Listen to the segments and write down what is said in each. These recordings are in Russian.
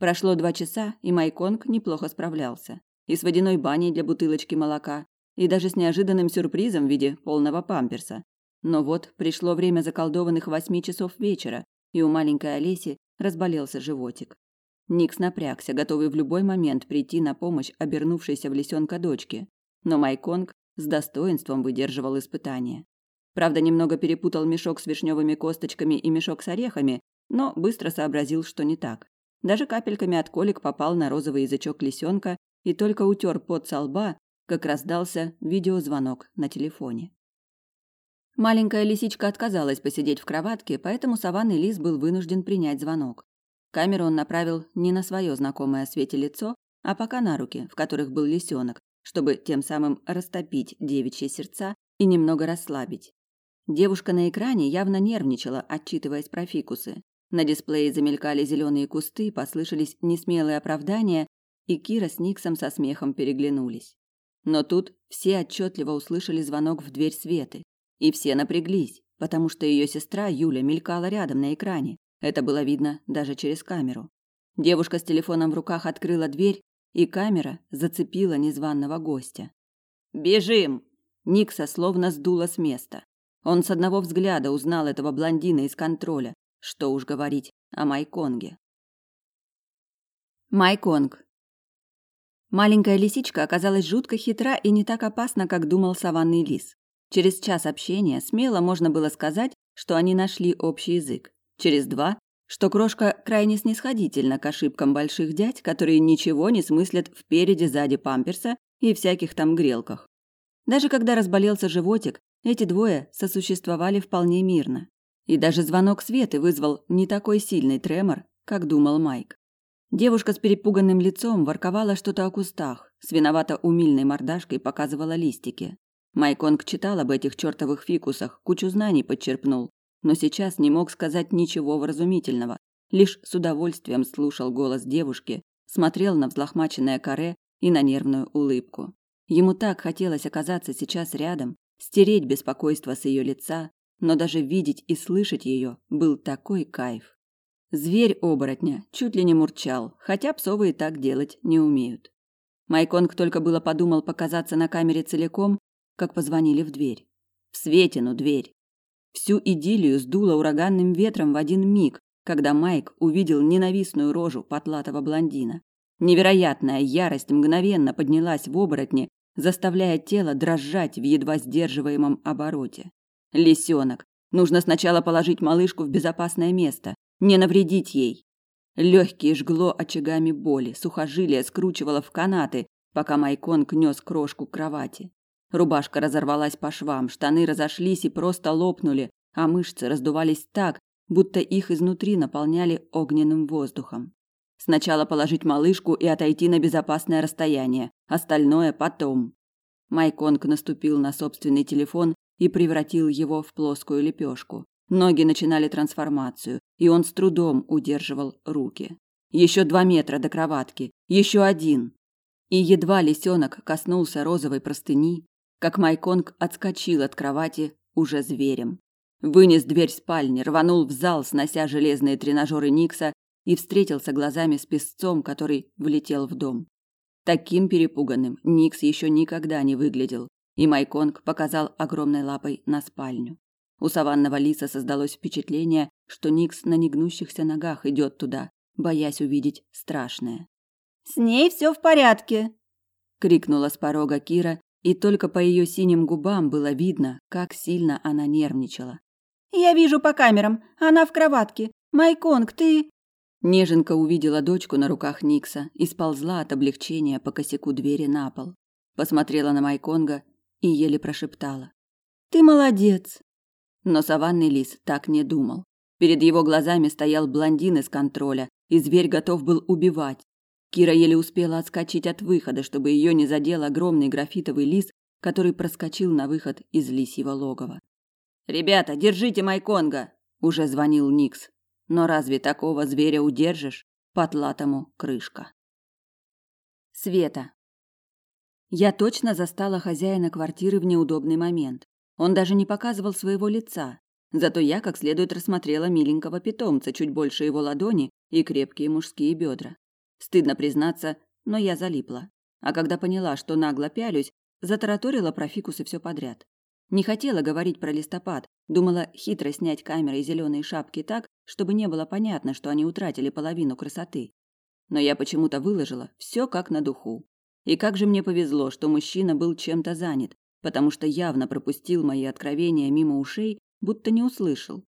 Прошло два часа, и Майконг неплохо справлялся. И с водяной баней для бутылочки молока, и даже с неожиданным сюрпризом в виде полного памперса. Но вот пришло время заколдованных восьми часов вечера, и у маленькой Олеси разболелся животик. Никс напрягся, готовый в любой момент прийти на помощь обернувшейся в лисенка дочке. Но Майконг с достоинством выдерживал испытание. Правда, немного перепутал мешок с вишневыми косточками и мешок с орехами, но быстро сообразил, что не так. Даже капельками от колик попал на розовый язычок лисенка и только утер пот со лба, как раздался видеозвонок на телефоне. Маленькая лисичка отказалась посидеть в кроватке, поэтому саванный лис был вынужден принять звонок. Камеру он направил не на свое знакомое Свете лицо, а пока на руки, в которых был лисенок, чтобы тем самым растопить девичьи сердца и немного расслабить. Девушка на экране явно нервничала, отчитываясь про фикусы. На дисплее замелькали зеленые кусты, послышались несмелые оправдания, и Кира с Никсом со смехом переглянулись. Но тут все отчетливо услышали звонок в дверь Светы, и все напряглись, потому что ее сестра Юля мелькала рядом на экране. Это было видно даже через камеру. Девушка с телефоном в руках открыла дверь, и камера зацепила незваного гостя. «Бежим!» Никса словно сдуло с места. Он с одного взгляда узнал этого блондина из контроля. Что уж говорить о Майконге. Майконг. Маленькая лисичка оказалась жутко хитра и не так опасна, как думал саванный лис. Через час общения смело можно было сказать, что они нашли общий язык. Через два, что крошка крайне снисходительна к ошибкам больших дядь, которые ничего не смыслят впереди-сзади памперса и всяких там грелках. Даже когда разболелся животик, эти двое сосуществовали вполне мирно. И даже звонок Светы вызвал не такой сильный тремор, как думал Майк. Девушка с перепуганным лицом ворковала что-то о кустах, с виновато умильной мордашкой показывала листики. Майконг читал об этих чертовых фикусах, кучу знаний подчерпнул, но сейчас не мог сказать ничего вразумительного, лишь с удовольствием слушал голос девушки, смотрел на взлохмаченное каре и на нервную улыбку. Ему так хотелось оказаться сейчас рядом, стереть беспокойство с ее лица, но даже видеть и слышать ее был такой кайф. Зверь оборотня чуть ли не мурчал, хотя псовые так делать не умеют. Майконг только было подумал показаться на камере целиком, как позвонили в дверь. В Светину дверь. Всю идиллию сдуло ураганным ветром в один миг, когда Майк увидел ненавистную рожу потлатого блондина. Невероятная ярость мгновенно поднялась в оборотне, заставляя тело дрожать в едва сдерживаемом обороте. Лисенок. Нужно сначала положить малышку в безопасное место, не навредить ей. Легкие жгло очагами боли, сухожилие скручивало в канаты, пока Майконг нес крошку к кровати. Рубашка разорвалась по швам, штаны разошлись и просто лопнули, а мышцы раздувались так, будто их изнутри наполняли огненным воздухом. Сначала положить малышку и отойти на безопасное расстояние, остальное потом. Майконг наступил на собственный телефон и превратил его в плоскую лепешку. Ноги начинали трансформацию, и он с трудом удерживал руки. Еще два метра до кроватки, еще один. И едва лисенок коснулся розовой простыни, как Майконг отскочил от кровати уже зверем. Вынес дверь спальни, рванул в зал, снося железные тренажеры Никса и встретился глазами с песцом, который влетел в дом. Таким перепуганным Никс еще никогда не выглядел, и Майконг показал огромной лапой на спальню. У саванного лиса создалось впечатление, что Никс на негнущихся ногах идет туда, боясь увидеть страшное. «С ней все в порядке!» — крикнула с порога Кира и только по ее синим губам было видно, как сильно она нервничала. «Я вижу по камерам, она в кроватке. Майконг, ты...» Неженка увидела дочку на руках Никса и сползла от облегчения по косяку двери на пол. Посмотрела на Майконга и еле прошептала. «Ты молодец!» Но саванный лис так не думал. Перед его глазами стоял блондин из контроля, и зверь готов был убивать. Кира еле успела отскочить от выхода, чтобы ее не задел огромный графитовый лис, который проскочил на выход из лисьего логова. «Ребята, держите Майконга!» – уже звонил Никс. Но разве такого зверя удержишь? Потлатому крышка. Света. Я точно застала хозяина квартиры в неудобный момент. Он даже не показывал своего лица. Зато я как следует рассмотрела миленького питомца, чуть больше его ладони и крепкие мужские бедра. Стыдно признаться, но я залипла. А когда поняла, что нагло пялюсь, затараторила про фикусы все подряд. Не хотела говорить про листопад, думала хитро снять камерой зеленые шапки так, чтобы не было понятно, что они утратили половину красоты. Но я почему-то выложила все как на духу. И как же мне повезло, что мужчина был чем-то занят, потому что явно пропустил мои откровения мимо ушей, будто не услышал.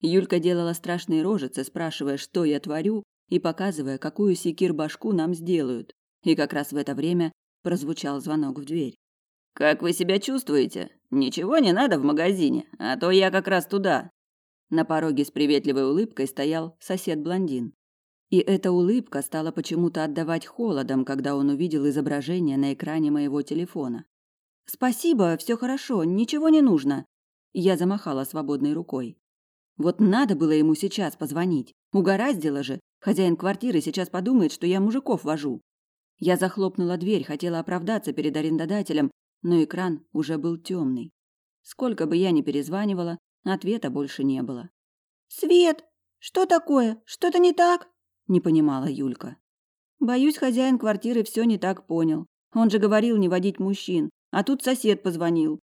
Юлька делала страшные рожицы, спрашивая, что я творю, и показывая, какую секир-башку нам сделают. И как раз в это время прозвучал звонок в дверь. «Как вы себя чувствуете? Ничего не надо в магазине, а то я как раз туда». На пороге с приветливой улыбкой стоял сосед-блондин. И эта улыбка стала почему-то отдавать холодом, когда он увидел изображение на экране моего телефона. «Спасибо, все хорошо, ничего не нужно». Я замахала свободной рукой. Вот надо было ему сейчас позвонить. Угораздило же. Хозяин квартиры сейчас подумает, что я мужиков вожу. Я захлопнула дверь, хотела оправдаться перед арендодателем, но экран уже был темный. Сколько бы я ни перезванивала, ответа больше не было. «Свет! Что такое? Что-то не так?» – не понимала Юлька. Боюсь, хозяин квартиры все не так понял. Он же говорил не водить мужчин, а тут сосед позвонил.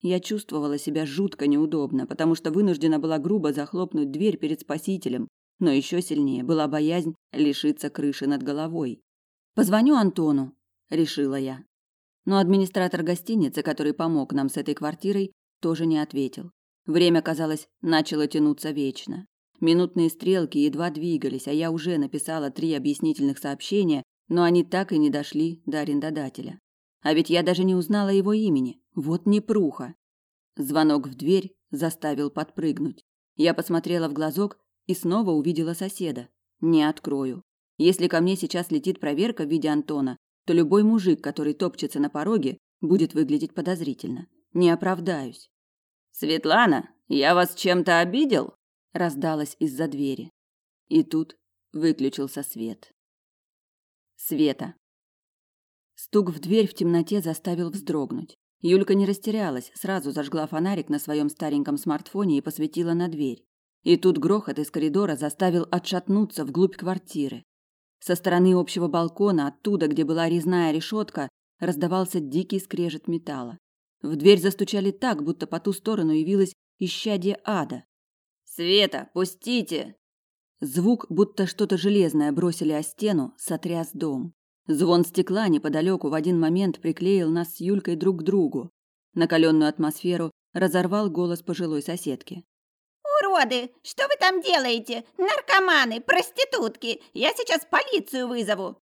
Я чувствовала себя жутко неудобно, потому что вынуждена была грубо захлопнуть дверь перед спасителем, но еще сильнее была боязнь лишиться крыши над головой. «Позвоню Антону», – решила я. Но администратор гостиницы, который помог нам с этой квартирой, тоже не ответил. Время, казалось, начало тянуться вечно. Минутные стрелки едва двигались, а я уже написала три объяснительных сообщения, но они так и не дошли до арендодателя. А ведь я даже не узнала его имени. Вот непруха. Звонок в дверь заставил подпрыгнуть. Я посмотрела в глазок и снова увидела соседа. Не открою. Если ко мне сейчас летит проверка в виде Антона, то любой мужик, который топчется на пороге, будет выглядеть подозрительно. Не оправдаюсь. Светлана, я вас чем-то обидел? Раздалось из-за двери. И тут выключился свет. Света. Стук в дверь в темноте заставил вздрогнуть. Юлька не растерялась, сразу зажгла фонарик на своем стареньком смартфоне и посветила на дверь. И тут грохот из коридора заставил отшатнуться вглубь квартиры. Со стороны общего балкона, оттуда, где была резная решетка, раздавался дикий скрежет металла. В дверь застучали так, будто по ту сторону явилось исчадие ада. «Света, пустите!» Звук, будто что-то железное бросили о стену, сотряс дом. Звон стекла неподалеку в один момент приклеил нас с Юлькой друг к другу. Накаленную атмосферу разорвал голос пожилой соседки. «Уроды! Что вы там делаете? Наркоманы, проститутки! Я сейчас полицию вызову!»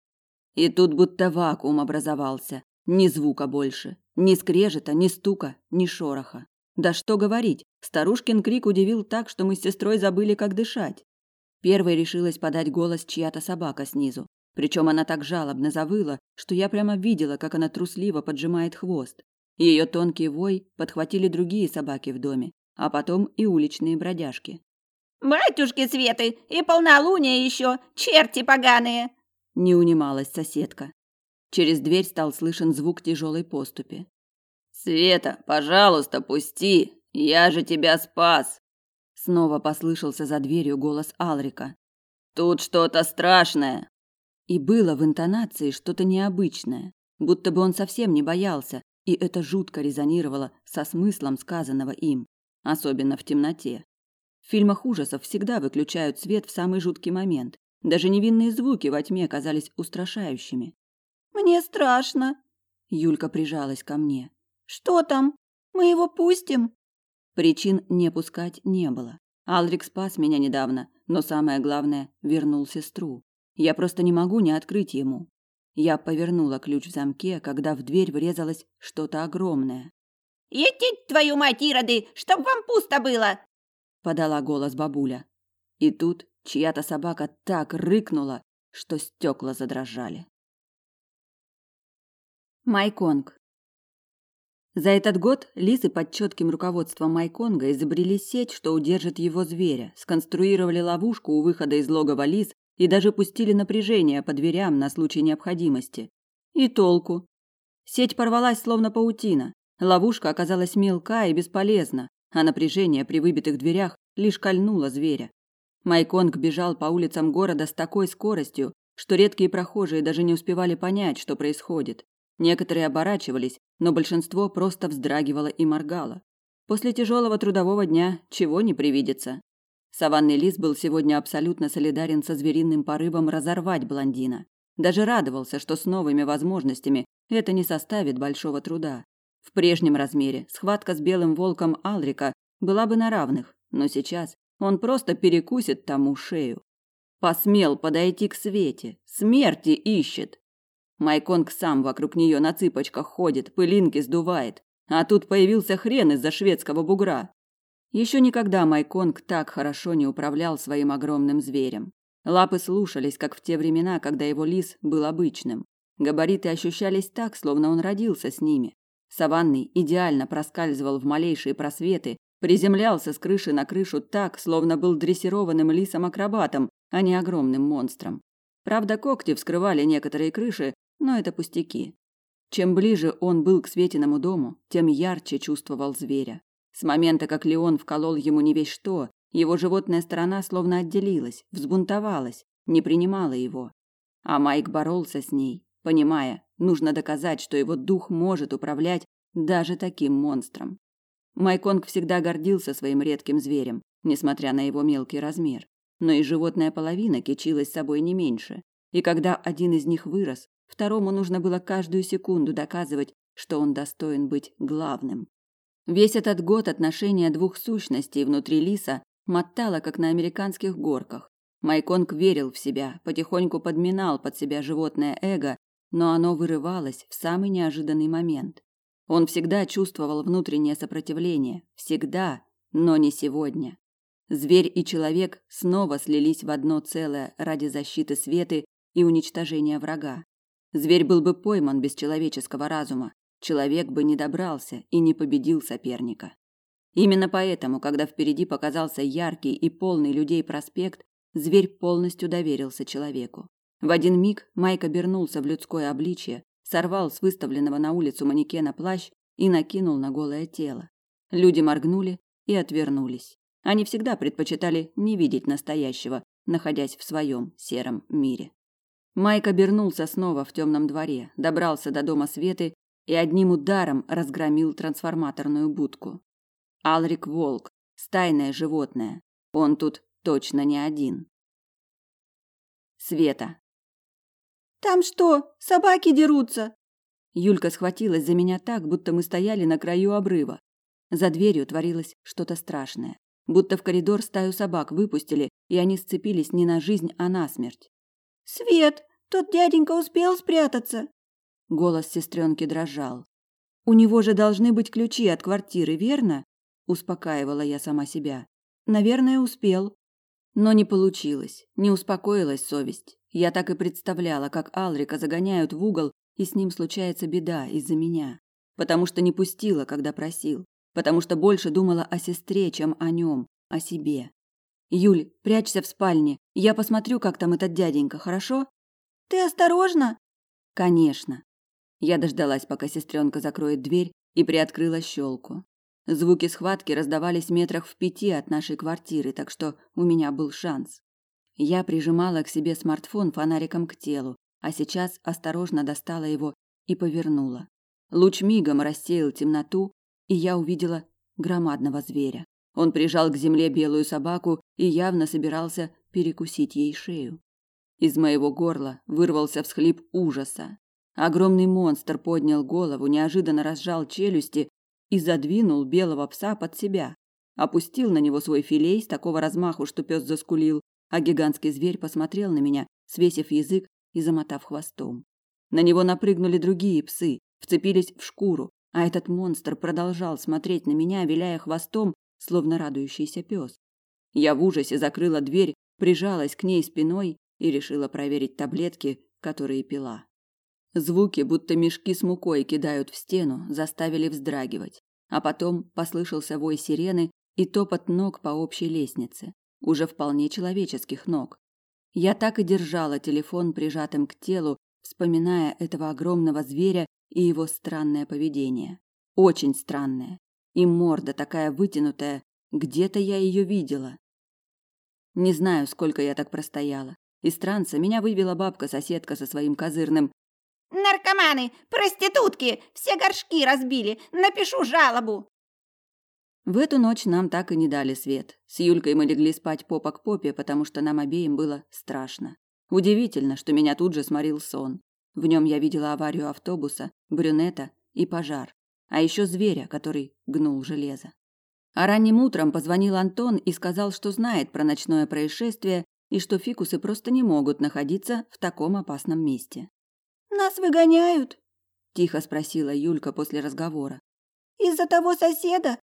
И тут будто вакуум образовался. Ни звука больше. Ни скрежета, ни стука, ни шороха. Да что говорить, старушкин крик удивил так, что мы с сестрой забыли, как дышать. Первой решилась подать голос чья-то собака снизу. Причем она так жалобно завыла, что я прямо видела, как она трусливо поджимает хвост. Ее тонкий вой подхватили другие собаки в доме, а потом и уличные бродяжки. «Батюшки Светы! И полнолуние еще! Черти поганые!» Не унималась соседка. Через дверь стал слышен звук тяжелой поступи. «Света, пожалуйста, пусти! Я же тебя спас!» Снова послышался за дверью голос Алрика. «Тут что-то страшное!» И было в интонации что-то необычное, будто бы он совсем не боялся, и это жутко резонировало со смыслом сказанного им, особенно в темноте. В фильмах ужасов всегда выключают свет в самый жуткий момент. Даже невинные звуки во тьме казались устрашающими. «Мне страшно!» Юлька прижалась ко мне. «Что там? Мы его пустим?» Причин не пускать не было. Алрик спас меня недавно, но самое главное, вернул сестру. Я просто не могу не открыть ему. Я повернула ключ в замке, когда в дверь врезалось что-то огромное. «Етить твою мать, Ироды, чтоб вам пусто было!» подала голос бабуля. И тут чья-то собака так рыкнула, что стекла задрожали. Майконг. За этот год лисы под четким руководством Майконга изобрели сеть, что удержит его зверя, сконструировали ловушку у выхода из логова лис и даже пустили напряжение по дверям на случай необходимости. И толку. Сеть порвалась словно паутина. Ловушка оказалась мелка и бесполезна, а напряжение при выбитых дверях лишь кольнуло зверя. Майконг бежал по улицам города с такой скоростью, что редкие прохожие даже не успевали понять, что происходит. Некоторые оборачивались, но большинство просто вздрагивало и моргало. После тяжелого трудового дня чего не привидится. Саванный лис был сегодня абсолютно солидарен со звериным порывом разорвать блондина. Даже радовался, что с новыми возможностями это не составит большого труда. В прежнем размере схватка с белым волком Алрика была бы на равных, но сейчас он просто перекусит тому шею. Посмел подойти к Свете, смерти ищет. Майконг сам вокруг нее на цыпочках ходит, пылинки сдувает, а тут появился хрен из-за шведского бугра. Еще никогда Майконг так хорошо не управлял своим огромным зверем. Лапы слушались, как в те времена, когда его лис был обычным. Габариты ощущались так, словно он родился с ними. Саванный идеально проскальзывал в малейшие просветы, приземлялся с крыши на крышу так, словно был дрессированным лисом-акробатом, а не огромным монстром. Правда, когти вскрывали некоторые крыши, но это пустяки. Чем ближе он был к Светиному дому, тем ярче чувствовал зверя. С момента, как Леон вколол ему не весь что, его животная сторона словно отделилась, взбунтовалась, не принимала его. А Майк боролся с ней, понимая, нужно доказать, что его дух может управлять даже таким монстром. Майконг всегда гордился своим редким зверем, несмотря на его мелкий размер. Но и животная половина кичилась собой не меньше. И когда один из них вырос, второму нужно было каждую секунду доказывать, что он достоин быть главным. Весь этот год отношения двух сущностей внутри лиса мотало, как на американских горках. Майконг верил в себя, потихоньку подминал под себя животное эго, но оно вырывалось в самый неожиданный момент. Он всегда чувствовал внутреннее сопротивление, всегда, но не сегодня. Зверь и человек снова слились в одно целое ради защиты Светы и уничтожения врага. Зверь был бы пойман без человеческого разума, человек бы не добрался и не победил соперника. Именно поэтому, когда впереди показался яркий и полный людей проспект, зверь полностью доверился человеку. В один миг Майк обернулся в людское обличье, сорвал с выставленного на улицу манекена плащ и накинул на голое тело. Люди моргнули и отвернулись. Они всегда предпочитали не видеть настоящего, находясь в своем сером мире. Майк обернулся снова в темном дворе, добрался до дома Светы и одним ударом разгромил трансформаторную будку. Алрик волк, стайное животное. Он тут точно не один. Света. Там что, собаки дерутся? Юлька схватилась за меня так, будто мы стояли на краю обрыва. За дверью творилось что-то страшное, будто в коридор стаю собак выпустили, и они сцепились не на жизнь, а на смерть. Свет, тот дяденька успел спрятаться. Голос сестренки дрожал. У него же должны быть ключи от квартиры, верно? успокаивала я сама себя. Наверное, успел. Но не получилось. Не успокоилась совесть. Я так и представляла, как Алрика загоняют в угол, и с ним случается беда из-за меня, потому что не пустила, когда просил, потому что больше думала о сестре, чем о нем, о себе. Юль, прячься в спальне. Я посмотрю, как там этот дяденька, хорошо? Ты осторожно? Конечно. Я дождалась, пока сестренка закроет дверь, и приоткрыла щелку. Звуки схватки раздавались метрах в пяти от нашей квартиры, так что у меня был шанс. Я прижимала к себе смартфон фонариком к телу, а сейчас осторожно достала его и повернула. Луч мигом рассеял темноту, и я увидела громадного зверя. Он прижал к земле белую собаку и явно собирался перекусить ей шею. Из моего горла вырвался всхлип ужаса. Огромный монстр поднял голову, неожиданно разжал челюсти и задвинул белого пса под себя. Опустил на него свой филей с такого размаху, что пес заскулил, а гигантский зверь посмотрел на меня, свесив язык и замотав хвостом. На него напрыгнули другие псы, вцепились в шкуру, а этот монстр продолжал смотреть на меня, виляя хвостом, словно радующийся пес. Я в ужасе закрыла дверь, прижалась к ней спиной и решила проверить таблетки, которые пила. Звуки, будто мешки с мукой кидают в стену, заставили вздрагивать. А потом послышался вой сирены и топот ног по общей лестнице, уже вполне человеческих ног. Я так и держала телефон прижатым к телу, вспоминая этого огромного зверя и его странное поведение. Очень странное. И морда такая вытянутая, где-то я ее видела. Не знаю, сколько я так простояла. Из транса меня вывела бабка-соседка со своим козырным «Наркоманы! Проститутки! Все горшки разбили! Напишу жалобу!» В эту ночь нам так и не дали свет. С Юлькой мы легли спать попа к попе, потому что нам обеим было страшно. Удивительно, что меня тут же сморил сон. В нем я видела аварию автобуса, брюнета и пожар, а еще зверя, который гнул железо. А ранним утром позвонил Антон и сказал, что знает про ночное происшествие и что фикусы просто не могут находиться в таком опасном месте. «Нас выгоняют?» – тихо спросила Юлька после разговора. «Из-за того соседа?»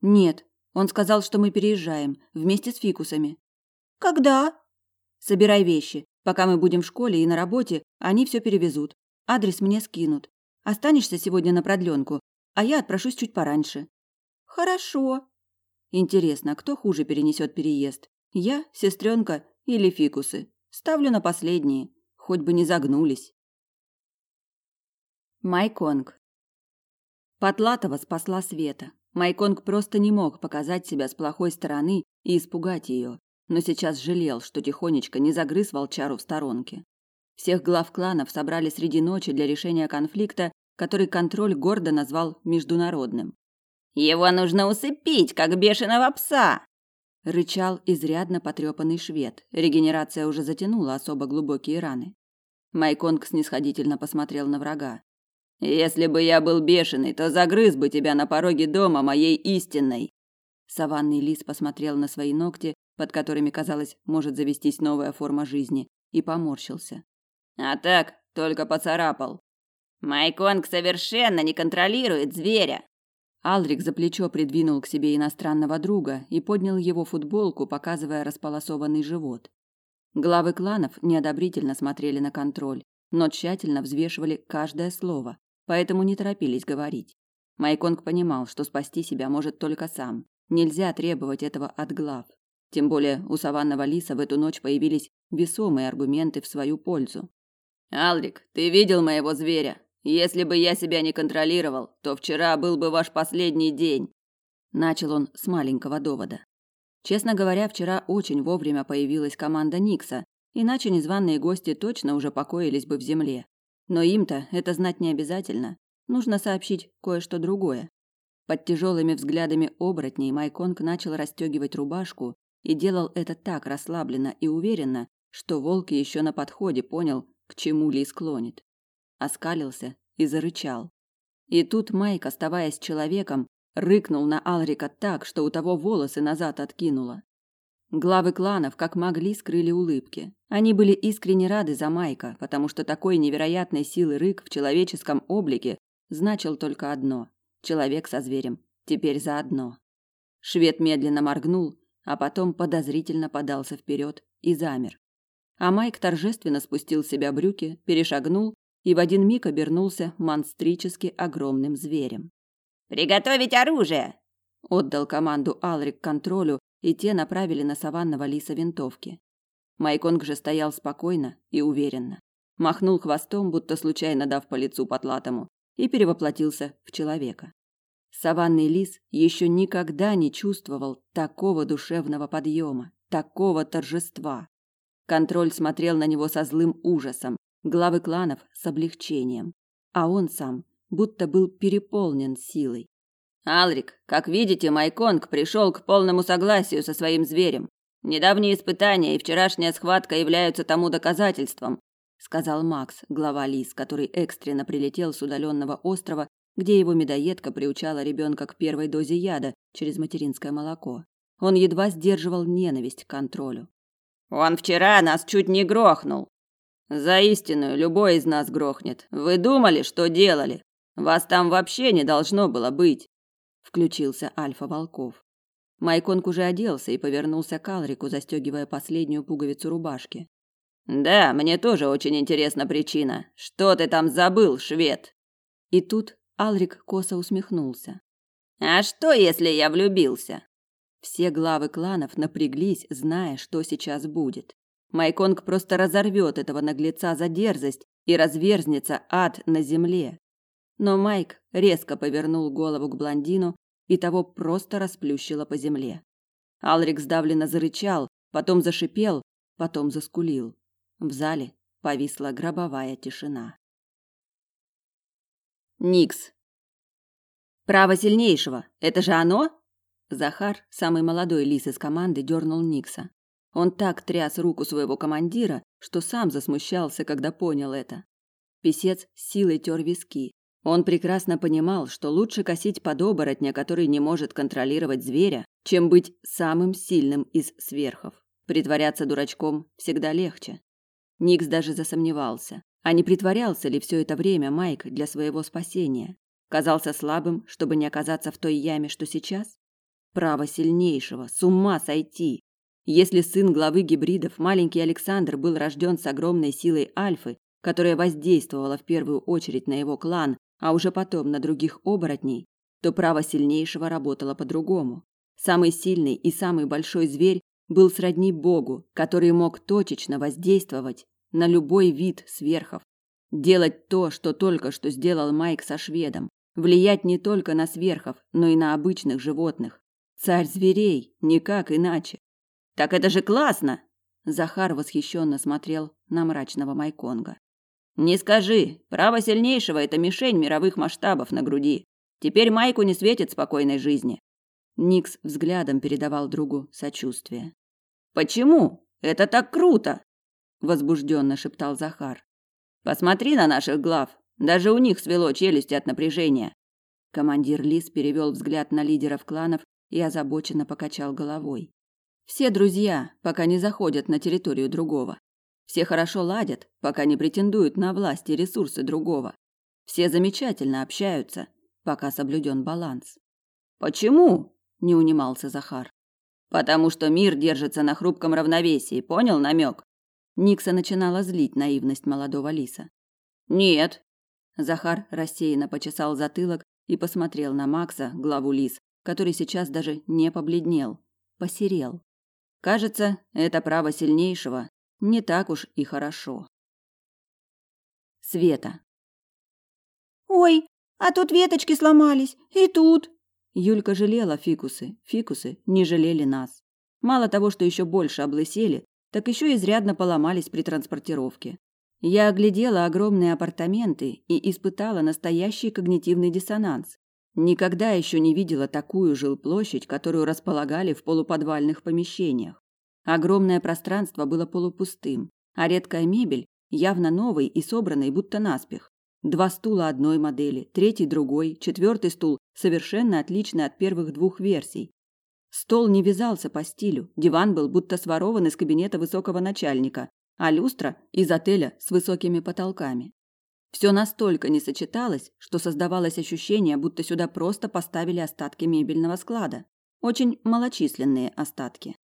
«Нет, он сказал, что мы переезжаем вместе с фикусами». «Когда?» «Собирай вещи. Пока мы будем в школе и на работе, они все перевезут. Адрес мне скинут. Останешься сегодня на продленку, а я отпрошусь чуть пораньше». «Хорошо». «Интересно, кто хуже перенесет переезд? Я, сестренка или фикусы? Ставлю на последние, хоть бы не загнулись». Майконг. Потлатова спасла Света. Майконг просто не мог показать себя с плохой стороны и испугать ее, но сейчас жалел, что тихонечко не загрыз волчару в сторонке. Всех глав кланов собрали среди ночи для решения конфликта, который контроль гордо назвал международным. «Его нужно усыпить, как бешеного пса!» рычал изрядно потрепанный швед. Регенерация уже затянула особо глубокие раны. Майконг снисходительно посмотрел на врага. Если бы я был бешеный, то загрыз бы тебя на пороге дома моей истинной. Саванный лис посмотрел на свои ногти, под которыми, казалось, может завестись новая форма жизни, и поморщился. А так, только поцарапал. Майконг совершенно не контролирует зверя. Алрик за плечо придвинул к себе иностранного друга и поднял его футболку, показывая располосованный живот. Главы кланов неодобрительно смотрели на контроль, но тщательно взвешивали каждое слово, поэтому не торопились говорить. Майконг понимал, что спасти себя может только сам. Нельзя требовать этого от глав. Тем более у саванного лиса в эту ночь появились весомые аргументы в свою пользу. «Алрик, ты видел моего зверя? Если бы я себя не контролировал, то вчера был бы ваш последний день». Начал он с маленького довода. Честно говоря, вчера очень вовремя появилась команда Никса, иначе незваные гости точно уже покоились бы в земле. Но им-то это знать не обязательно. Нужно сообщить кое-что другое. Под тяжелыми взглядами оборотней Майконг начал расстегивать рубашку и делал это так расслабленно и уверенно, что волк еще на подходе понял, к чему Ли склонит. Оскалился и зарычал. И тут Майк, оставаясь человеком, рыкнул на Алрика так, что у того волосы назад откинуло. Главы кланов как могли скрыли улыбки. Они были искренне рады за Майка, потому что такой невероятной силы рык в человеческом облике значил только одно: человек со зверем теперь заодно. Швед медленно моргнул, а потом подозрительно подался вперед и замер. А Майк торжественно спустил с себя брюки, перешагнул и в один миг обернулся монстрически огромным зверем. «Приготовить оружие!» – отдал команду Алрик контролю, и те направили на саванного лиса винтовки. Майконг же стоял спокойно и уверенно. Махнул хвостом, будто случайно дав по лицу потлатому, и перевоплотился в человека. Саванный лис еще никогда не чувствовал такого душевного подъема, такого торжества. Контроль смотрел на него со злым ужасом, главы кланов с облегчением, а он сам будто был переполнен силой. Алрик, как видите, Майконг пришел к полному согласию со своим зверем. Недавние испытания и вчерашняя схватка являются тому доказательством, сказал Макс, глава Лис, который экстренно прилетел с удаленного острова, где его медоедка приучала ребенка к первой дозе яда через материнское молоко. Он едва сдерживал ненависть к контролю. Он вчера нас чуть не грохнул. За истинную любой из нас грохнет. Вы думали, что делали? Вас там вообще не должно было быть включился Альфа Волков. Майконг уже оделся и повернулся к Алрику, застегивая последнюю пуговицу рубашки. Да, мне тоже очень интересна причина. Что ты там забыл, швед? И тут Алрик косо усмехнулся. А что, если я влюбился? Все главы кланов напряглись, зная, что сейчас будет. Майконг просто разорвет этого наглеца за дерзость и разверзнется ад на земле. Но Майк резко повернул голову к блондину, и того просто расплющило по земле. Алрик сдавленно зарычал, потом зашипел, потом заскулил. В зале повисла гробовая тишина. Никс. Право сильнейшего. Это же оно? Захар, самый молодой лис из команды, дернул Никса. Он так тряс руку своего командира, что сам засмущался, когда понял это. Песец силой тер виски. Он прекрасно понимал, что лучше косить под оборотня, который не может контролировать зверя, чем быть самым сильным из сверхов. Притворяться дурачком всегда легче. Никс даже засомневался, а не притворялся ли все это время Майк для своего спасения. Казался слабым, чтобы не оказаться в той яме, что сейчас? Право сильнейшего, с ума сойти. Если сын главы гибридов, маленький Александр, был рожден с огромной силой альфы, которая воздействовала в первую очередь на его клан, а уже потом на других оборотней, то право сильнейшего работало по-другому. Самый сильный и самый большой зверь был сродни богу, который мог точечно воздействовать на любой вид сверхов. Делать то, что только что сделал Майк со шведом. Влиять не только на сверхов, но и на обычных животных. Царь зверей, никак иначе. Так это же классно! Захар восхищенно смотрел на мрачного Майконга. Не скажи, право сильнейшего это мишень мировых масштабов на груди. Теперь Майку не светит спокойной жизни. Никс взглядом передавал другу сочувствие. Почему? Это так круто, возбужденно шептал Захар. Посмотри на наших глав, даже у них свело челюсти от напряжения. Командир Лис перевел взгляд на лидеров кланов и озабоченно покачал головой. Все друзья, пока не заходят на территорию другого. Все хорошо ладят, пока не претендуют на власть и ресурсы другого. Все замечательно общаются, пока соблюден баланс. Почему? не унимался Захар. Потому что мир держится на хрупком равновесии, понял намек? Никса начинала злить наивность молодого лиса. Нет. Захар рассеянно почесал затылок и посмотрел на Макса, главу лис, который сейчас даже не побледнел, посерел. Кажется, это право сильнейшего не так уж и хорошо. Света. Ой, а тут веточки сломались, и тут. Юлька жалела фикусы, фикусы не жалели нас. Мало того, что еще больше облысели, так еще изрядно поломались при транспортировке. Я оглядела огромные апартаменты и испытала настоящий когнитивный диссонанс. Никогда еще не видела такую жилплощадь, которую располагали в полуподвальных помещениях. Огромное пространство было полупустым, а редкая мебель явно новой и собранной будто наспех. Два стула одной модели, третий другой, четвертый стул совершенно отличный от первых двух версий. Стол не вязался по стилю, диван был будто сворован из кабинета высокого начальника, а люстра из отеля с высокими потолками. Все настолько не сочеталось, что создавалось ощущение, будто сюда просто поставили остатки мебельного склада. Очень малочисленные остатки.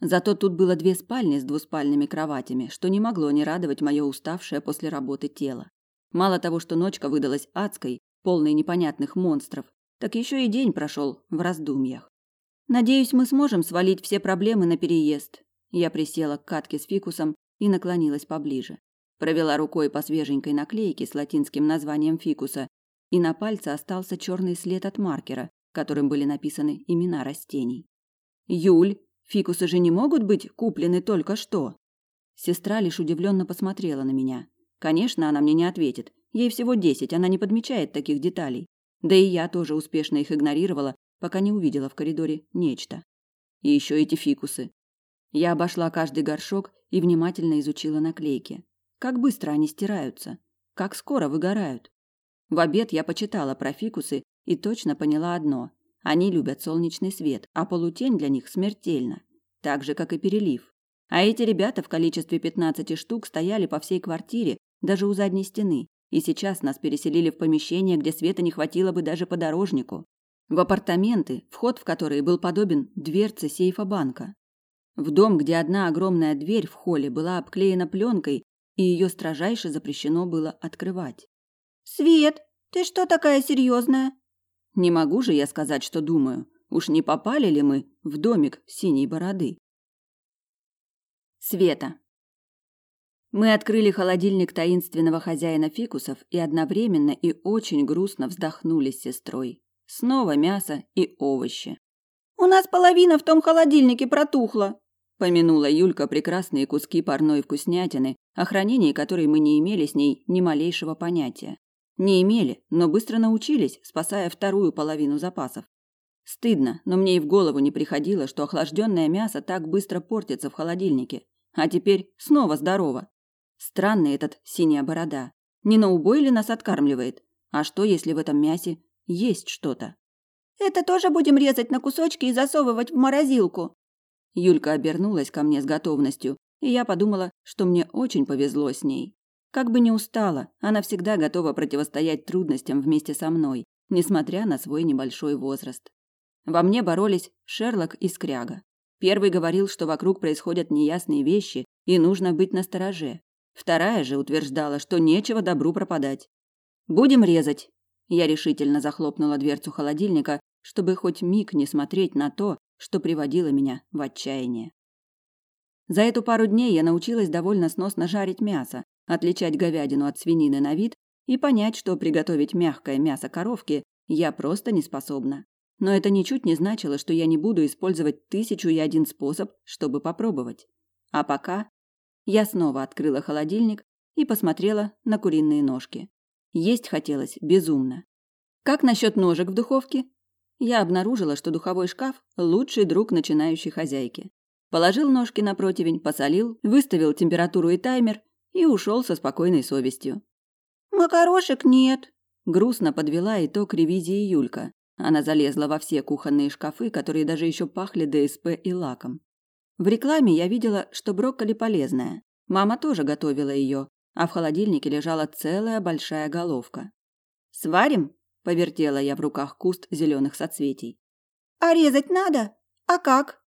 Зато тут было две спальни с двуспальными кроватями, что не могло не радовать мое уставшее после работы тело. Мало того, что ночка выдалась адской, полной непонятных монстров, так еще и день прошел в раздумьях. Надеюсь, мы сможем свалить все проблемы на переезд. Я присела к катке с фикусом и наклонилась поближе. Провела рукой по свеженькой наклейке с латинским названием фикуса, и на пальце остался черный след от маркера, которым были написаны имена растений. Юль, Фикусы же не могут быть куплены только что. Сестра лишь удивленно посмотрела на меня. Конечно, она мне не ответит. Ей всего десять, она не подмечает таких деталей. Да и я тоже успешно их игнорировала, пока не увидела в коридоре нечто. И еще эти фикусы. Я обошла каждый горшок и внимательно изучила наклейки. Как быстро они стираются, как скоро выгорают. В обед я почитала про фикусы и точно поняла одно: они любят солнечный свет, а полутень для них смертельна, так же как и перелив. А эти ребята в количестве 15 штук стояли по всей квартире, даже у задней стены, и сейчас нас переселили в помещение, где света не хватило бы даже подорожнику. В апартаменты, вход в которые был подобен дверце сейфа банка. В дом, где одна огромная дверь в холле была обклеена пленкой, и ее строжайше запрещено было открывать. «Свет, ты что такая серьезная? Не могу же я сказать, что думаю. Уж не попали ли мы в домик синей бороды? Света. Мы открыли холодильник таинственного хозяина фикусов и одновременно и очень грустно вздохнули с сестрой. Снова мясо и овощи. У нас половина в том холодильнике протухла, Помянула Юлька прекрасные куски парной вкуснятины, о хранении которой мы не имели с ней ни малейшего понятия. Не имели, но быстро научились, спасая вторую половину запасов. Стыдно, но мне и в голову не приходило, что охлажденное мясо так быстро портится в холодильнике. А теперь снова здорово. Странный этот синяя борода. Не на убой ли нас откармливает? А что, если в этом мясе есть что-то? Это тоже будем резать на кусочки и засовывать в морозилку. Юлька обернулась ко мне с готовностью, и я подумала, что мне очень повезло с ней. Как бы ни устала, она всегда готова противостоять трудностям вместе со мной, несмотря на свой небольшой возраст. Во мне боролись Шерлок и Скряга. Первый говорил, что вокруг происходят неясные вещи и нужно быть настороже. Вторая же утверждала, что нечего добру пропадать. «Будем резать!» Я решительно захлопнула дверцу холодильника, чтобы хоть миг не смотреть на то, что приводило меня в отчаяние. За эту пару дней я научилась довольно сносно жарить мясо, отличать говядину от свинины на вид и понять, что приготовить мягкое мясо коровки я просто не способна. Но это ничуть не значило, что я не буду использовать тысячу и один способ, чтобы попробовать. А пока я снова открыла холодильник и посмотрела на куриные ножки. Есть хотелось безумно. Как насчет ножек в духовке? Я обнаружила, что духовой шкаф – лучший друг начинающей хозяйки. Положил ножки на противень, посолил, выставил температуру и таймер и ушел со спокойной совестью. «Макарошек нет», – грустно подвела итог ревизии Юлька. Она залезла во все кухонные шкафы, которые даже еще пахли ДСП и лаком. В рекламе я видела, что брокколи полезная. Мама тоже готовила ее, а в холодильнике лежала целая большая головка. «Сварим?» – повертела я в руках куст зеленых соцветий. «А резать надо? А как?»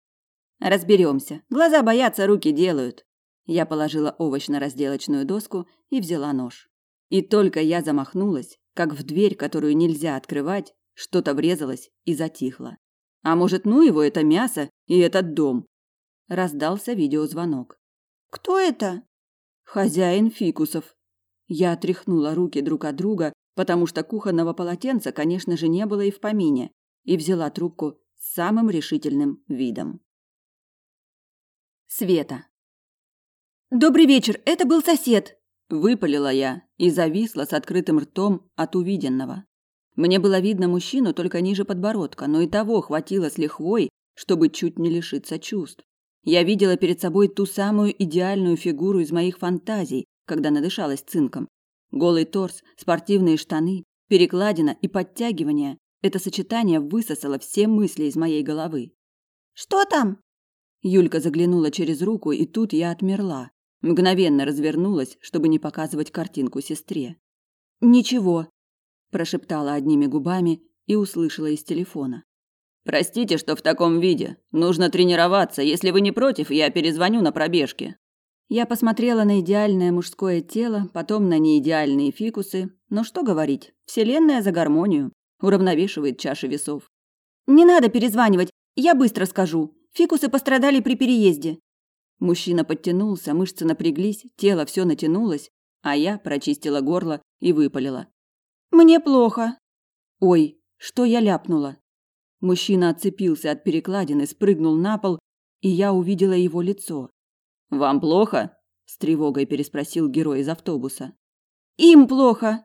«Разберемся. Глаза боятся, руки делают». Я положила овощ на разделочную доску и взяла нож. И только я замахнулась, как в дверь, которую нельзя открывать, что-то врезалось и затихло. А может, ну его это мясо и этот дом? Раздался видеозвонок. Кто это? Хозяин фикусов. Я отряхнула руки друг от друга, потому что кухонного полотенца, конечно же, не было и в помине, и взяла трубку с самым решительным видом. Света. Добрый вечер, это был сосед, выпалила я и зависла с открытым ртом от увиденного. Мне было видно мужчину только ниже подбородка, но и того хватило с лихвой, чтобы чуть не лишиться чувств. Я видела перед собой ту самую идеальную фигуру из моих фантазий, когда надышалась цинком. Голый торс, спортивные штаны, перекладина и подтягивания – это сочетание высосало все мысли из моей головы. «Что там?» Юлька заглянула через руку, и тут я отмерла. Мгновенно развернулась, чтобы не показывать картинку сестре. «Ничего», – прошептала одними губами и услышала из телефона. Простите, что в таком виде. Нужно тренироваться. Если вы не против, я перезвоню на пробежке. Я посмотрела на идеальное мужское тело, потом на неидеальные фикусы. Но что говорить? Вселенная за гармонию. Уравновешивает чаши весов. Не надо перезванивать. Я быстро скажу. Фикусы пострадали при переезде. Мужчина подтянулся, мышцы напряглись, тело все натянулось, а я прочистила горло и выпалила. Мне плохо. Ой, что я ляпнула? Мужчина отцепился от перекладины, спрыгнул на пол, и я увидела его лицо. «Вам плохо?» – с тревогой переспросил герой из автобуса. «Им плохо!»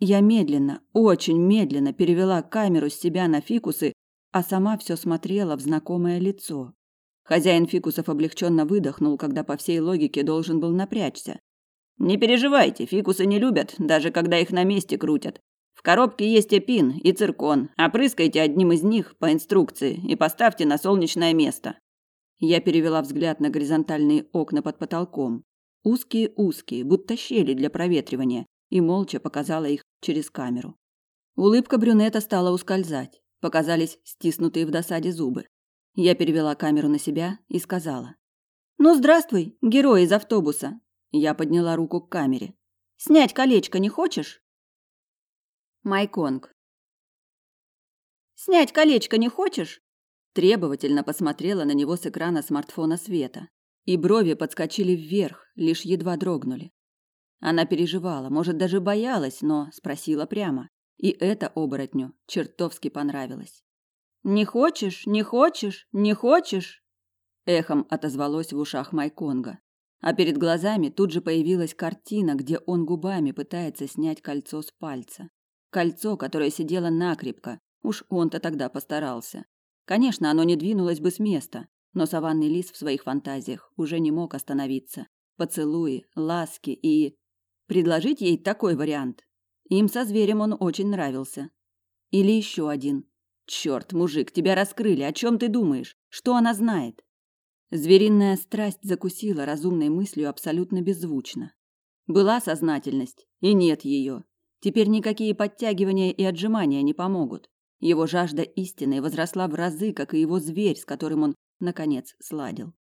Я медленно, очень медленно перевела камеру с себя на фикусы, а сама все смотрела в знакомое лицо. Хозяин фикусов облегченно выдохнул, когда по всей логике должен был напрячься. «Не переживайте, фикусы не любят, даже когда их на месте крутят. В коробке есть эпин и циркон. Опрыскайте одним из них по инструкции и поставьте на солнечное место. Я перевела взгляд на горизонтальные окна под потолком. Узкие-узкие, будто щели для проветривания, и молча показала их через камеру. Улыбка брюнета стала ускользать. Показались стиснутые в досаде зубы. Я перевела камеру на себя и сказала. «Ну, здравствуй, герой из автобуса!» Я подняла руку к камере. «Снять колечко не хочешь?» Майконг. «Снять колечко не хочешь?» Требовательно посмотрела на него с экрана смартфона Света. И брови подскочили вверх, лишь едва дрогнули. Она переживала, может, даже боялась, но спросила прямо. И это оборотню чертовски понравилось. «Не хочешь? Не хочешь? Не хочешь?» Эхом отозвалось в ушах Майконга. А перед глазами тут же появилась картина, где он губами пытается снять кольцо с пальца. Кольцо, которое сидело накрепко. Уж он-то тогда постарался. Конечно, оно не двинулось бы с места, но саванный лис в своих фантазиях уже не мог остановиться. Поцелуи, ласки и... Предложить ей такой вариант. Им со зверем он очень нравился. Или еще один. Черт, мужик, тебя раскрыли. О чем ты думаешь? Что она знает? Звериная страсть закусила разумной мыслью абсолютно беззвучно. Была сознательность, и нет ее. Теперь никакие подтягивания и отжимания не помогут. Его жажда истины возросла в разы, как и его зверь, с которым он, наконец, сладил.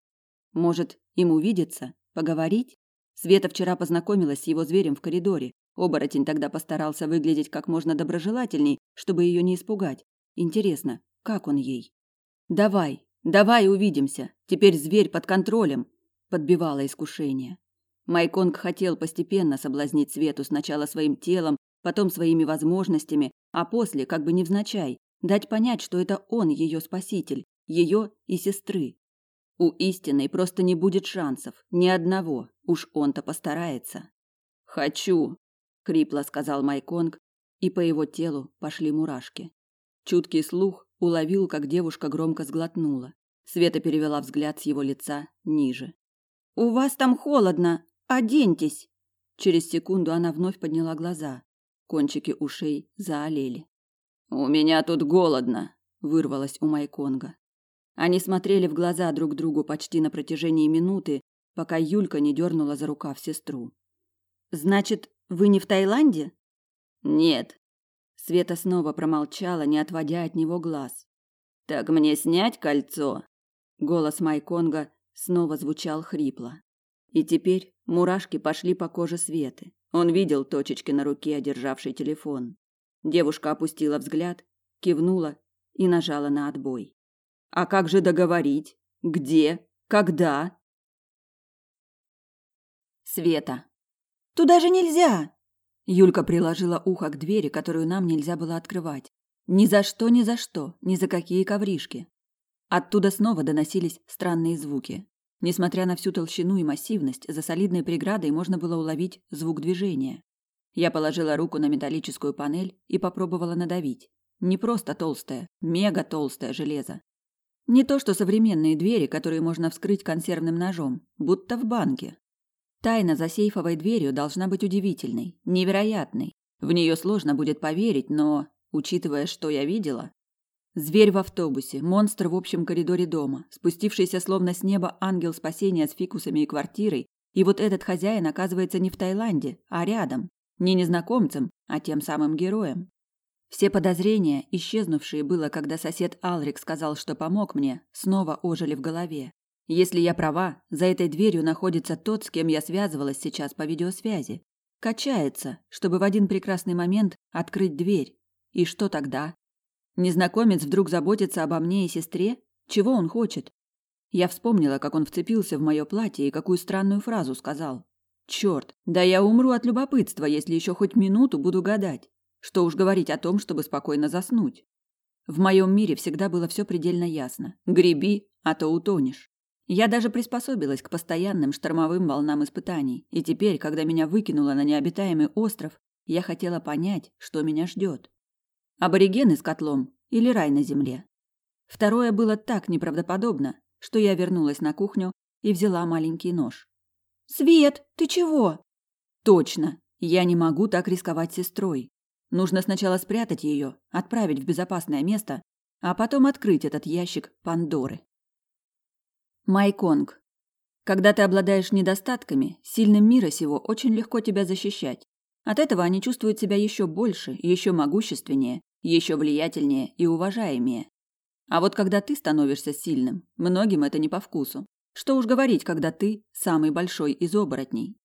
Может, им увидеться? Поговорить? Света вчера познакомилась с его зверем в коридоре. Оборотень тогда постарался выглядеть как можно доброжелательней, чтобы ее не испугать. Интересно, как он ей? «Давай, давай увидимся. Теперь зверь под контролем», – подбивало искушение. Майконг хотел постепенно соблазнить Свету сначала своим телом, потом своими возможностями, а после, как бы невзначай, дать понять, что это он ее спаситель, ее и сестры. У истинной просто не будет шансов, ни одного, уж он-то постарается. «Хочу», — хрипло сказал Майконг, и по его телу пошли мурашки. Чуткий слух уловил, как девушка громко сглотнула. Света перевела взгляд с его лица ниже. «У вас там холодно! Оденьтесь!» Через секунду она вновь подняла глаза. Кончики ушей заолели. «У меня тут голодно!» – вырвалось у Майконга. Они смотрели в глаза друг другу почти на протяжении минуты, пока Юлька не дернула за рукав сестру. «Значит, вы не в Таиланде?» «Нет». Света снова промолчала, не отводя от него глаз. «Так мне снять кольцо?» Голос Майконга снова звучал хрипло. И теперь мурашки пошли по коже Светы. Он видел точечки на руке, одержавшей телефон. Девушка опустила взгляд, кивнула и нажала на отбой. А как же договорить? Где? Когда? Света. Туда же нельзя. Юлька приложила ухо к двери, которую нам нельзя было открывать. Ни за что, ни за что, ни за какие ковришки. Оттуда снова доносились странные звуки. Несмотря на всю толщину и массивность, за солидной преградой можно было уловить звук движения. Я положила руку на металлическую панель и попробовала надавить. Не просто толстое, мега толстое железо. Не то, что современные двери, которые можно вскрыть консервным ножом, будто в банке. Тайна за сейфовой дверью должна быть удивительной, невероятной. В нее сложно будет поверить, но, учитывая, что я видела, Зверь в автобусе, монстр в общем коридоре дома, спустившийся словно с неба ангел спасения с фикусами и квартирой, и вот этот хозяин оказывается не в Таиланде, а рядом, не незнакомцем, а тем самым героем. Все подозрения, исчезнувшие было, когда сосед Алрик сказал, что помог мне, снова ожили в голове. Если я права, за этой дверью находится тот, с кем я связывалась сейчас по видеосвязи. Качается, чтобы в один прекрасный момент открыть дверь. И что тогда? Незнакомец вдруг заботится обо мне и сестре? Чего он хочет? Я вспомнила, как он вцепился в мое платье и какую странную фразу сказал. Черт, да я умру от любопытства, если еще хоть минуту буду гадать. Что уж говорить о том, чтобы спокойно заснуть. В моем мире всегда было все предельно ясно. Греби, а то утонешь. Я даже приспособилась к постоянным штормовым волнам испытаний, и теперь, когда меня выкинуло на необитаемый остров, я хотела понять, что меня ждет. Аборигены с котлом или рай на земле. Второе было так неправдоподобно, что я вернулась на кухню и взяла маленький нож. «Свет, ты чего?» «Точно, я не могу так рисковать сестрой. Нужно сначала спрятать ее, отправить в безопасное место, а потом открыть этот ящик Пандоры». Майконг. Когда ты обладаешь недостатками, сильным мира сего очень легко тебя защищать. От этого они чувствуют себя еще больше, еще могущественнее еще влиятельнее и уважаемее. А вот когда ты становишься сильным, многим это не по вкусу. Что уж говорить, когда ты самый большой из оборотней.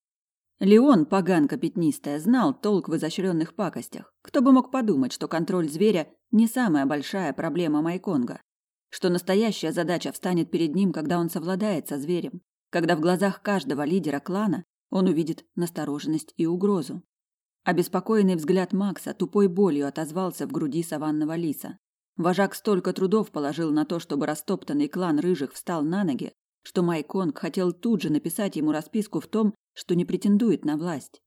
Леон, поганка пятнистая, знал толк в изощренных пакостях. Кто бы мог подумать, что контроль зверя не самая большая проблема Майконга. Что настоящая задача встанет перед ним, когда он совладает со зверем. Когда в глазах каждого лидера клана он увидит настороженность и угрозу. Обеспокоенный взгляд Макса тупой болью отозвался в груди саванного лиса. Вожак столько трудов положил на то, чтобы растоптанный клан рыжих встал на ноги, что Майконг хотел тут же написать ему расписку в том, что не претендует на власть.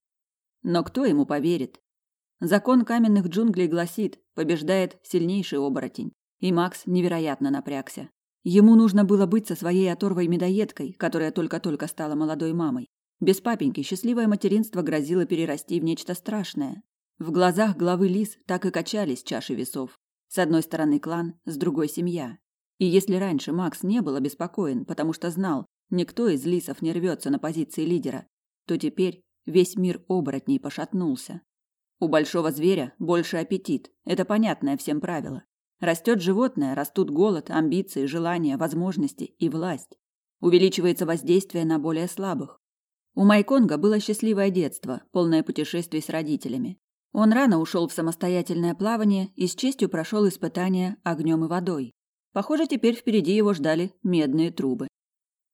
Но кто ему поверит? Закон каменных джунглей гласит, побеждает сильнейший оборотень. И Макс невероятно напрягся. Ему нужно было быть со своей оторвой медоедкой, которая только-только стала молодой мамой. Без папеньки счастливое материнство грозило перерасти в нечто страшное. В глазах главы Лис так и качались чаши весов. С одной стороны клан, с другой семья. И если раньше Макс не был обеспокоен, потому что знал, никто из лисов не рвется на позиции лидера, то теперь весь мир оборотней пошатнулся. У большого зверя больше аппетит, это понятное всем правило. Растет животное, растут голод, амбиции, желания, возможности и власть. Увеличивается воздействие на более слабых. У Майконга было счастливое детство, полное путешествий с родителями. Он рано ушел в самостоятельное плавание и с честью прошел испытания огнем и водой. Похоже, теперь впереди его ждали медные трубы.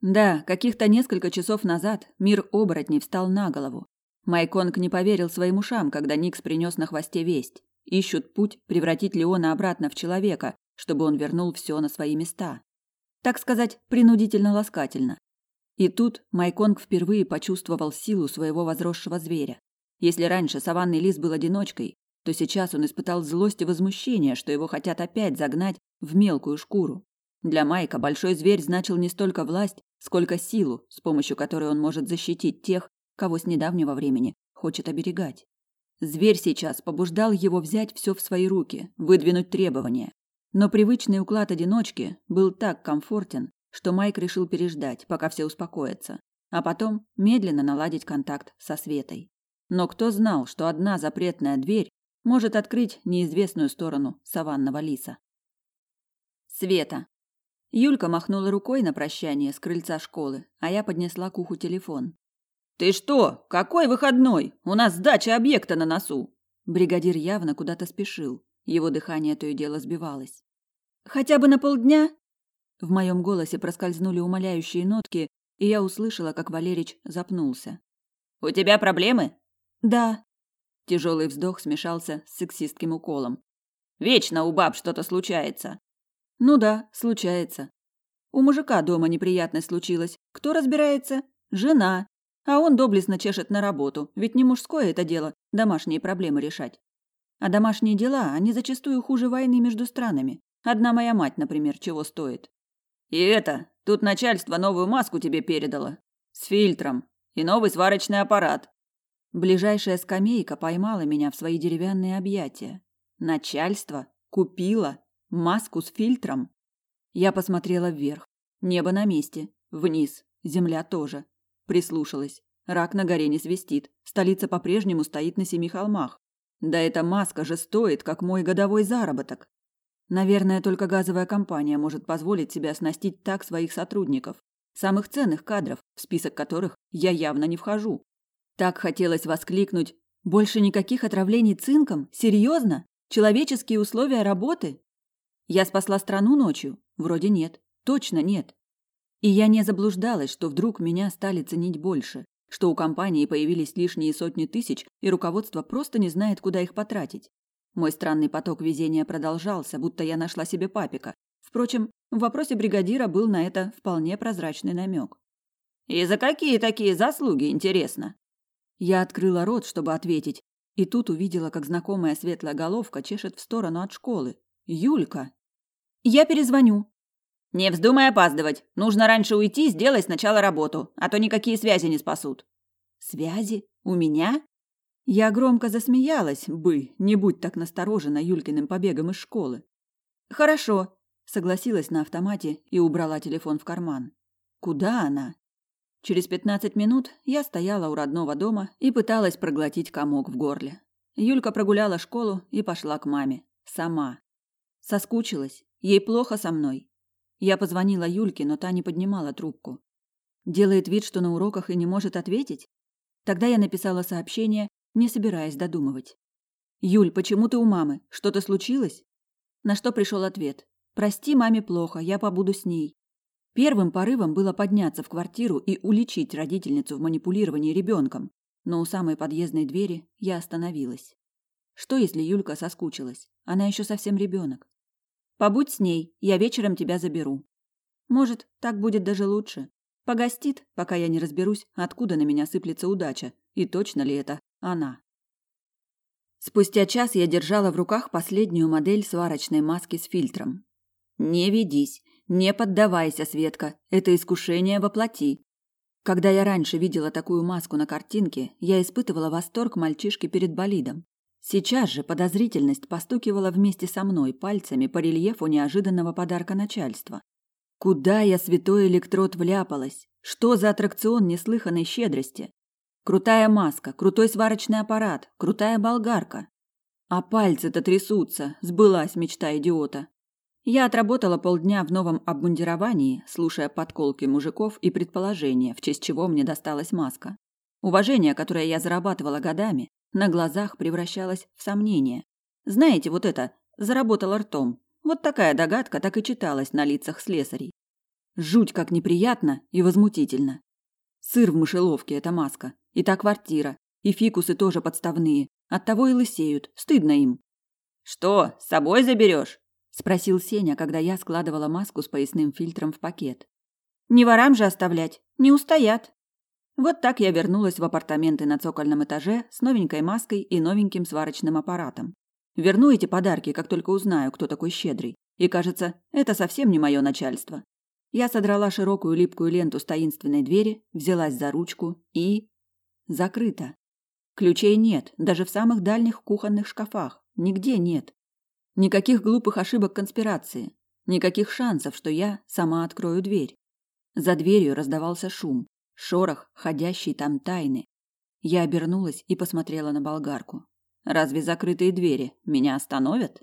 Да, каких-то несколько часов назад мир оборотней встал на голову. Майконг не поверил своим ушам, когда Никс принес на хвосте весть. Ищут путь превратить Леона обратно в человека, чтобы он вернул все на свои места. Так сказать, принудительно-ласкательно. И тут Майконг впервые почувствовал силу своего возросшего зверя. Если раньше саванный лис был одиночкой, то сейчас он испытал злость и возмущение, что его хотят опять загнать в мелкую шкуру. Для Майка большой зверь значил не столько власть, сколько силу, с помощью которой он может защитить тех, кого с недавнего времени хочет оберегать. Зверь сейчас побуждал его взять все в свои руки, выдвинуть требования. Но привычный уклад одиночки был так комфортен, что Майк решил переждать, пока все успокоятся, а потом медленно наладить контакт со Светой. Но кто знал, что одна запретная дверь может открыть неизвестную сторону саванного лиса? Света. Юлька махнула рукой на прощание с крыльца школы, а я поднесла к уху телефон. «Ты что? Какой выходной? У нас сдача объекта на носу!» Бригадир явно куда-то спешил. Его дыхание то и дело сбивалось. «Хотя бы на полдня?» В моем голосе проскользнули умоляющие нотки, и я услышала, как Валерич запнулся. «У тебя проблемы?» «Да». Тяжелый вздох смешался с сексистским уколом. «Вечно у баб что-то случается». «Ну да, случается. У мужика дома неприятность случилась. Кто разбирается? Жена. А он доблестно чешет на работу, ведь не мужское это дело домашние проблемы решать. А домашние дела, они зачастую хуже войны между странами. Одна моя мать, например, чего стоит. И это, тут начальство новую маску тебе передало. С фильтром. И новый сварочный аппарат. Ближайшая скамейка поймала меня в свои деревянные объятия. Начальство купило маску с фильтром. Я посмотрела вверх. Небо на месте. Вниз. Земля тоже. Прислушалась. Рак на горе не свистит. Столица по-прежнему стоит на семи холмах. Да эта маска же стоит, как мой годовой заработок. Наверное, только газовая компания может позволить себе оснастить так своих сотрудников. Самых ценных кадров, в список которых я явно не вхожу. Так хотелось воскликнуть. Больше никаких отравлений цинком? Серьезно? Человеческие условия работы? Я спасла страну ночью? Вроде нет. Точно нет. И я не заблуждалась, что вдруг меня стали ценить больше, что у компании появились лишние сотни тысяч, и руководство просто не знает, куда их потратить. Мой странный поток везения продолжался, будто я нашла себе папика. Впрочем, в вопросе бригадира был на это вполне прозрачный намек. «И за какие такие заслуги, интересно?» Я открыла рот, чтобы ответить, и тут увидела, как знакомая светлая головка чешет в сторону от школы. «Юлька!» «Я перезвоню!» «Не вздумай опаздывать. Нужно раньше уйти, сделай сначала работу, а то никакие связи не спасут». «Связи? У меня?» Я громко засмеялась бы, не будь так насторожена Юлькиным побегом из школы. Хорошо, согласилась на автомате и убрала телефон в карман. Куда она? Через пятнадцать минут я стояла у родного дома и пыталась проглотить комок в горле. Юлька прогуляла школу и пошла к маме. Сама. Соскучилась. Ей плохо со мной. Я позвонила Юльке, но та не поднимала трубку. Делает вид, что на уроках и не может ответить? Тогда я написала сообщение не собираясь додумывать. «Юль, почему ты у мамы? Что-то случилось?» На что пришел ответ. «Прости, маме плохо, я побуду с ней». Первым порывом было подняться в квартиру и уличить родительницу в манипулировании ребенком, но у самой подъездной двери я остановилась. Что, если Юлька соскучилась? Она еще совсем ребенок. «Побудь с ней, я вечером тебя заберу». Может, так будет даже лучше. Погостит, пока я не разберусь, откуда на меня сыплется удача, и точно ли это она. Спустя час я держала в руках последнюю модель сварочной маски с фильтром. Не ведись, не поддавайся, Светка, это искушение воплоти. Когда я раньше видела такую маску на картинке, я испытывала восторг мальчишки перед болидом. Сейчас же подозрительность постукивала вместе со мной пальцами по рельефу неожиданного подарка начальства. Куда я, святой электрод, вляпалась? Что за аттракцион неслыханной щедрости? Крутая маска, крутой сварочный аппарат, крутая болгарка. А пальцы-то трясутся, сбылась мечта идиота. Я отработала полдня в новом обмундировании, слушая подколки мужиков и предположения, в честь чего мне досталась маска. Уважение, которое я зарабатывала годами, на глазах превращалось в сомнение. Знаете, вот это «заработала ртом». Вот такая догадка так и читалась на лицах слесарей. Жуть как неприятно и возмутительно. Сыр в мышеловке – это маска. И та квартира. И фикусы тоже подставные. Оттого и лысеют. Стыдно им. «Что, с собой заберешь? спросил Сеня, когда я складывала маску с поясным фильтром в пакет. Не ворам же оставлять, не устоят. Вот так я вернулась в апартаменты на цокольном этаже с новенькой маской и новеньким сварочным аппаратом. Верну эти подарки, как только узнаю, кто такой щедрый. И кажется, это совсем не мое начальство. Я содрала широкую липкую ленту с таинственной двери, взялась за ручку и... Закрыто. Ключей нет, даже в самых дальних кухонных шкафах. Нигде нет. Никаких глупых ошибок конспирации. Никаких шансов, что я сама открою дверь. За дверью раздавался шум, шорох, ходящий там тайны. Я обернулась и посмотрела на болгарку. Разве закрытые двери меня остановят?